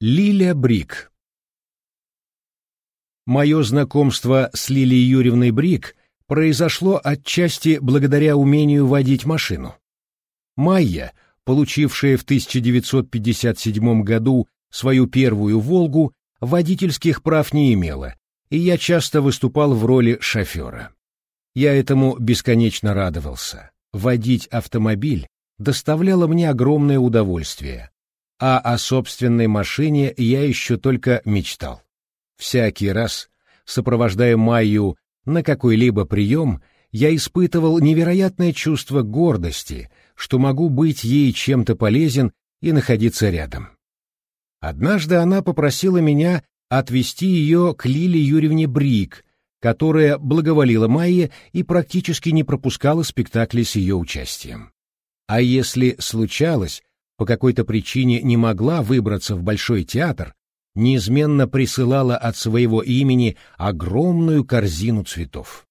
Лиля Брик Мое знакомство с Лилией Юрьевной Брик произошло отчасти благодаря умению водить машину. Майя, получившая в 1957 году свою первую «Волгу», водительских прав не имела, и я часто выступал в роли шофера. Я этому бесконечно радовался. Водить автомобиль доставляло мне огромное удовольствие, а о собственной машине я еще только мечтал. Всякий раз, сопровождая Майю на какой-либо прием, я испытывал невероятное чувство гордости, что могу быть ей чем-то полезен и находиться рядом. Однажды она попросила меня отвезти ее к Лиле Юрьевне Брик, которая благоволила Майе и практически не пропускала спектакли с ее участием. А если случалось, по какой-то причине не могла выбраться в Большой театр, неизменно присылала от своего имени огромную корзину цветов.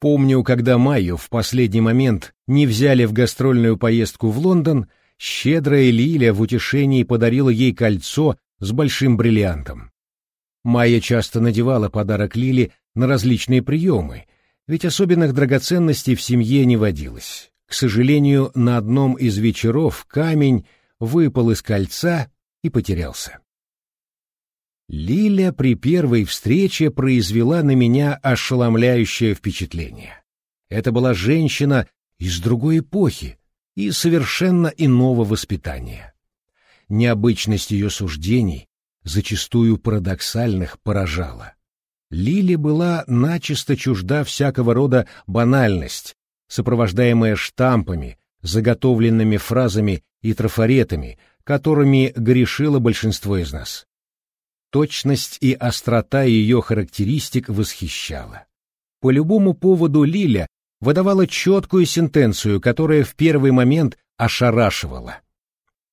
Помню, когда Майю в последний момент не взяли в гастрольную поездку в Лондон, щедрая Лиля в утешении подарила ей кольцо с большим бриллиантом. Майя часто надевала подарок Лиле на различные приемы, ведь особенных драгоценностей в семье не водилось. К сожалению, на одном из вечеров камень выпал из кольца и потерялся. Лиля при первой встрече произвела на меня ошеломляющее впечатление. Это была женщина из другой эпохи и совершенно иного воспитания. Необычность ее суждений, зачастую парадоксальных, поражала. Лили была начисто чужда всякого рода банальность, сопровождаемая штампами, заготовленными фразами и трафаретами, которыми грешило большинство из нас. Точность и острота ее характеристик восхищала. По любому поводу Лиля выдавала четкую сентенцию, которая в первый момент ошарашивала.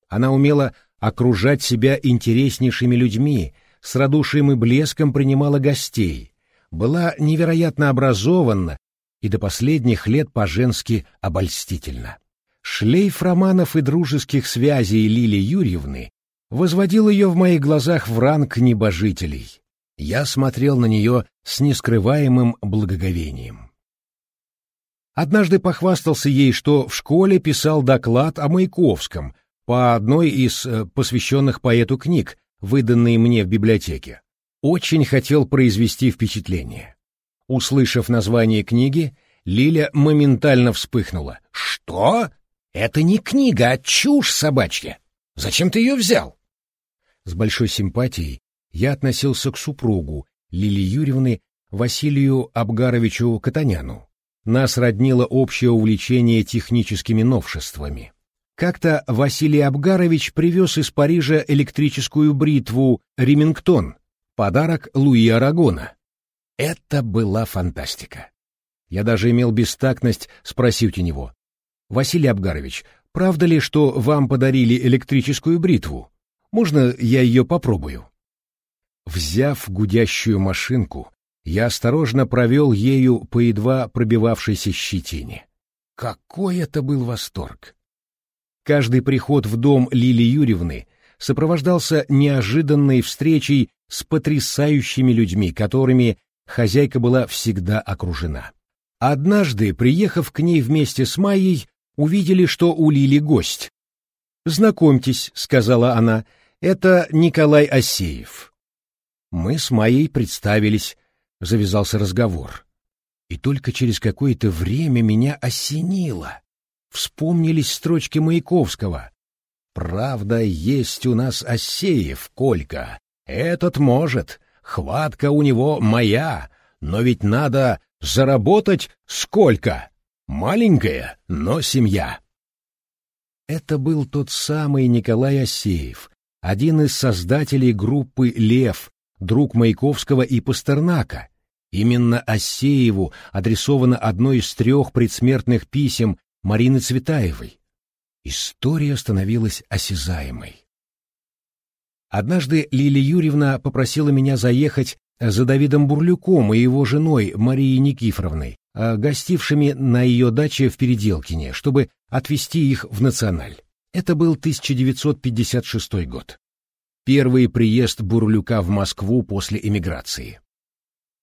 Она умела окружать себя интереснейшими людьми, с радушием и блеском принимала гостей, была невероятно образованна и до последних лет по-женски обольстительна. Шлейф романов и дружеских связей Лили Юрьевны возводил ее в моих глазах в ранг небожителей. Я смотрел на нее с нескрываемым благоговением. Однажды похвастался ей, что в школе писал доклад о Маяковском по одной из э, посвященных поэту книг, выданной мне в библиотеке. Очень хотел произвести впечатление. Услышав название книги, Лиля моментально вспыхнула. «Что? Это не книга, а чушь собачья! Зачем ты ее взял?» С большой симпатией я относился к супругу Лили Юрьевны Василию Абгаровичу Катаняну. Нас роднило общее увлечение техническими новшествами. Как-то Василий Абгарович привез из Парижа электрическую бритву «Ремингтон», подарок Луи Арагона. Это была фантастика. Я даже имел бестактность спросить у него. «Василий Абгарович, правда ли, что вам подарили электрическую бритву? Можно я ее попробую?» Взяв гудящую машинку, я осторожно провел ею по едва пробивавшейся щетине. Какой это был восторг! Каждый приход в дом Лили Юрьевны сопровождался неожиданной встречей с потрясающими людьми, которыми хозяйка была всегда окружена. Однажды, приехав к ней вместе с Майей, увидели, что у Лили гость. «Знакомьтесь», — сказала она, это Николай Осеев. Мы с Майей представились, завязался разговор. И только через какое-то время меня осенило. Вспомнились строчки Маяковского. «Правда, есть у нас Осеев, Колька. Этот может. Хватка у него моя. Но ведь надо заработать сколько? Маленькая, но семья». Это был тот самый Николай Осеев, один из создателей группы «Лев», друг Маяковского и Пастернака. Именно Осееву адресовано одно из трех предсмертных писем Марины Цветаевой. История становилась осязаемой. Однажды Лилия Юрьевна попросила меня заехать за Давидом Бурлюком и его женой Марией Никифоровной, гостившими на ее даче в Переделкине, чтобы отвезти их в Националь. Это был 1956 год. Первый приезд Бурлюка в Москву после эмиграции.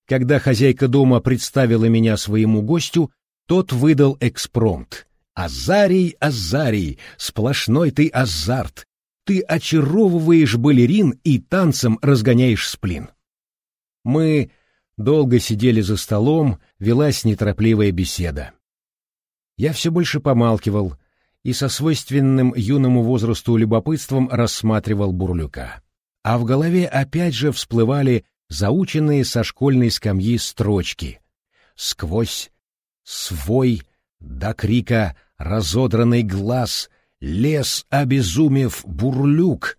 Когда хозяйка дома представила меня своему гостю, тот выдал экспромт. «Азарий, Азарий, сплошной ты азарт! Ты очаровываешь балерин и танцем разгоняешь сплин!» Мы долго сидели за столом, велась неторопливая беседа. Я все больше помалкивал и со свойственным юному возрасту любопытством рассматривал Бурлюка. А в голове опять же всплывали заученные со школьной скамьи строчки. «Сквозь свой до крика разодранный глаз, лес обезумев бурлюк».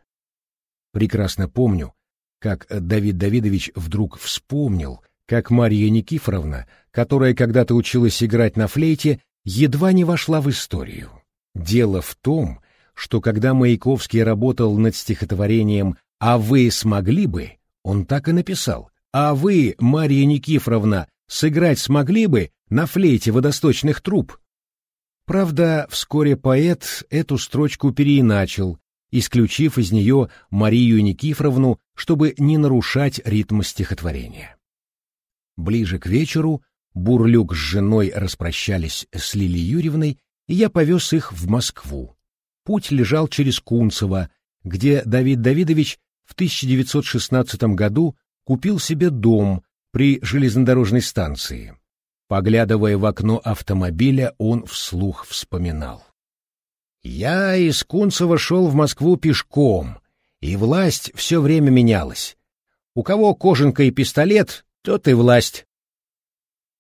Прекрасно помню, как Давид Давидович вдруг вспомнил, как Марья Никифоровна, которая когда-то училась играть на флейте, едва не вошла в историю. Дело в том, что когда Маяковский работал над стихотворением «А вы смогли бы», он так и написал «А вы, Марья Никифоровна, сыграть смогли бы на флейте водосточных труб?» Правда, вскоре поэт эту строчку переиначил, исключив из нее Марию Никифоровну, чтобы не нарушать ритм стихотворения. Ближе к вечеру Бурлюк с женой распрощались с Лилией Юрьевной, и я повез их в Москву. Путь лежал через Кунцево, где Давид Давидович в 1916 году купил себе дом при железнодорожной станции. Поглядывая в окно автомобиля, он вслух вспоминал. «Я из Кунцева шел в Москву пешком, и власть все время менялась. У кого кожанка и пистолет, тот и власть.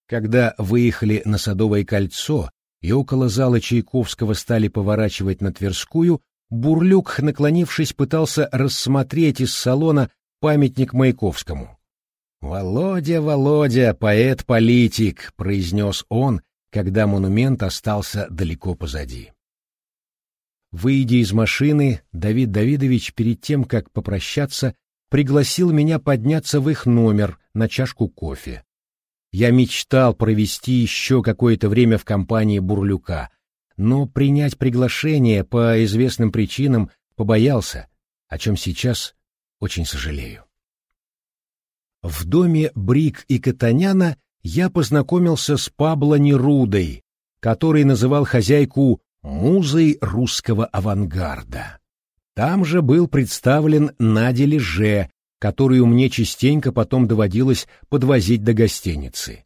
Когда выехали на Садовое кольцо и около зала Чайковского стали поворачивать на Тверскую, Бурлюк, наклонившись, пытался рассмотреть из салона памятник Маяковскому. «Володя, Володя, поэт-политик», — произнес он, когда монумент остался далеко позади. Выйдя из машины, Давид Давидович перед тем, как попрощаться, пригласил меня подняться в их номер на чашку кофе. Я мечтал провести еще какое-то время в компании Бурлюка, но принять приглашение по известным причинам побоялся, о чем сейчас очень сожалею. В доме Брик и Катаняна я познакомился с Пабло Нерудой, который называл хозяйку «музой русского авангарда». Там же был представлен Надя Леже, которую мне частенько потом доводилось подвозить до гостиницы.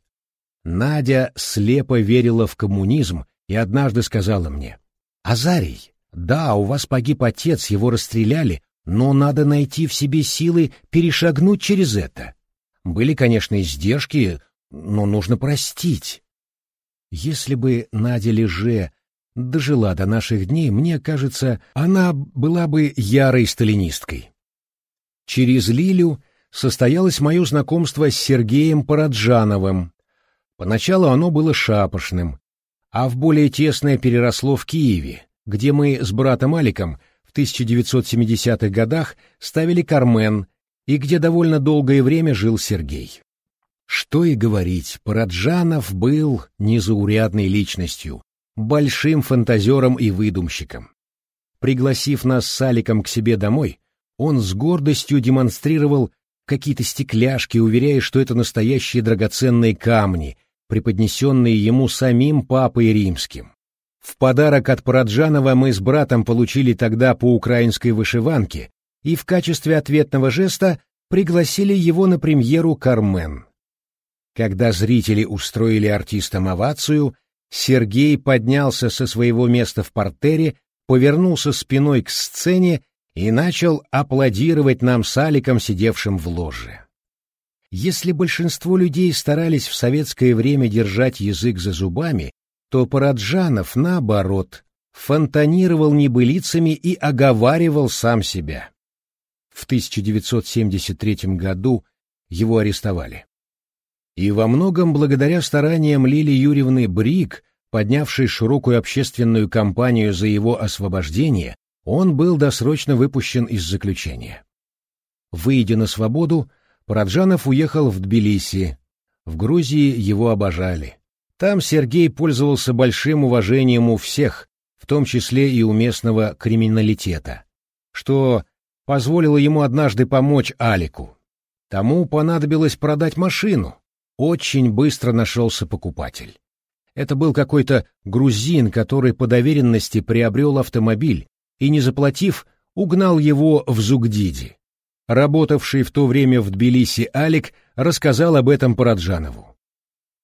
Надя слепо верила в коммунизм и однажды сказала мне, «Азарий, да, у вас погиб отец, его расстреляли, но надо найти в себе силы перешагнуть через это. Были, конечно, издержки, но нужно простить». Если бы Надя Леже дожила до наших дней, мне кажется, она была бы ярой сталинисткой. Через Лилю состоялось мое знакомство с Сергеем Параджановым. Поначалу оно было шапошным, а в более тесное переросло в Киеве, где мы с братом Аликом в 1970-х годах ставили «Кармен», и где довольно долгое время жил Сергей. Что и говорить, Параджанов был незаурядной личностью, большим фантазером и выдумщиком. Пригласив нас с Аликом к себе домой, он с гордостью демонстрировал какие-то стекляшки, уверяя, что это настоящие драгоценные камни, преподнесенные ему самим папой римским. В подарок от Параджанова мы с братом получили тогда по украинской вышиванке и в качестве ответного жеста пригласили его на премьеру «Кармен». Когда зрители устроили артистам овацию, Сергей поднялся со своего места в портере, повернулся спиной к сцене и начал аплодировать нам с Аликом, сидевшим в ложе. Если большинство людей старались в советское время держать язык за зубами, то Параджанов, наоборот, фонтанировал небылицами и оговаривал сам себя. В 1973 году его арестовали. И во многом благодаря стараниям Лили Юрьевны Брик, поднявшей широкую общественную кампанию за его освобождение, он был досрочно выпущен из заключения. Выйдя на свободу, Параджанов уехал в Тбилиси. В Грузии его обожали. Там Сергей пользовался большим уважением у всех, в том числе и у местного криминалитета, что позволила ему однажды помочь Алику. Тому понадобилось продать машину. Очень быстро нашелся покупатель. Это был какой-то грузин, который по доверенности приобрел автомобиль и, не заплатив, угнал его в Зугдиди. Работавший в то время в Тбилиси Алик рассказал об этом Параджанову.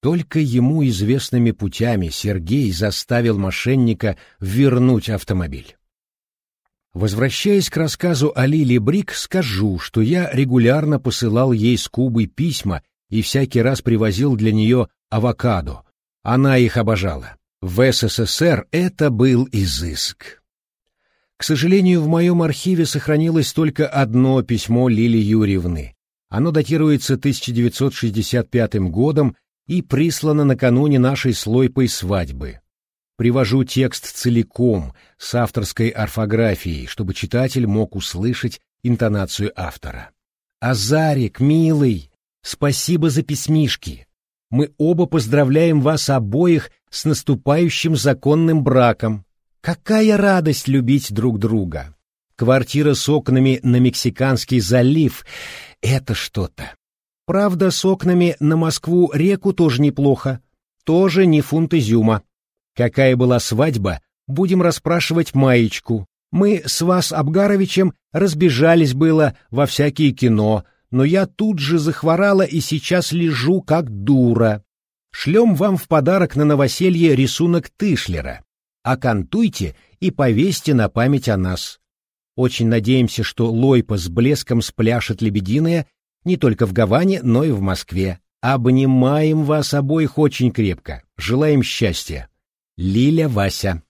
Только ему известными путями Сергей заставил мошенника вернуть автомобиль. Возвращаясь к рассказу о Лили Брик, скажу, что я регулярно посылал ей с Кубы письма и всякий раз привозил для нее авокадо. Она их обожала. В СССР это был изыск. К сожалению, в моем архиве сохранилось только одно письмо Лили Юрьевны. Оно датируется 1965 годом и прислано накануне нашей слойпой свадьбы. Привожу текст целиком, с авторской орфографией, чтобы читатель мог услышать интонацию автора. «Азарик, милый, спасибо за письмишки. Мы оба поздравляем вас обоих с наступающим законным браком. Какая радость любить друг друга! Квартира с окнами на Мексиканский залив — это что-то. Правда, с окнами на Москву-реку тоже неплохо. Тоже не фунт изюма. Какая была свадьба, будем расспрашивать Маечку. Мы с вас, Абгаровичем, разбежались было во всякие кино, но я тут же захворала и сейчас лежу как дура. Шлем вам в подарок на новоселье рисунок Тышлера. Окантуйте и повесьте на память о нас. Очень надеемся, что Лойпа с блеском спляшет лебединая не только в Гаване, но и в Москве. Обнимаем вас обоих очень крепко. Желаем счастья. Лиля Вася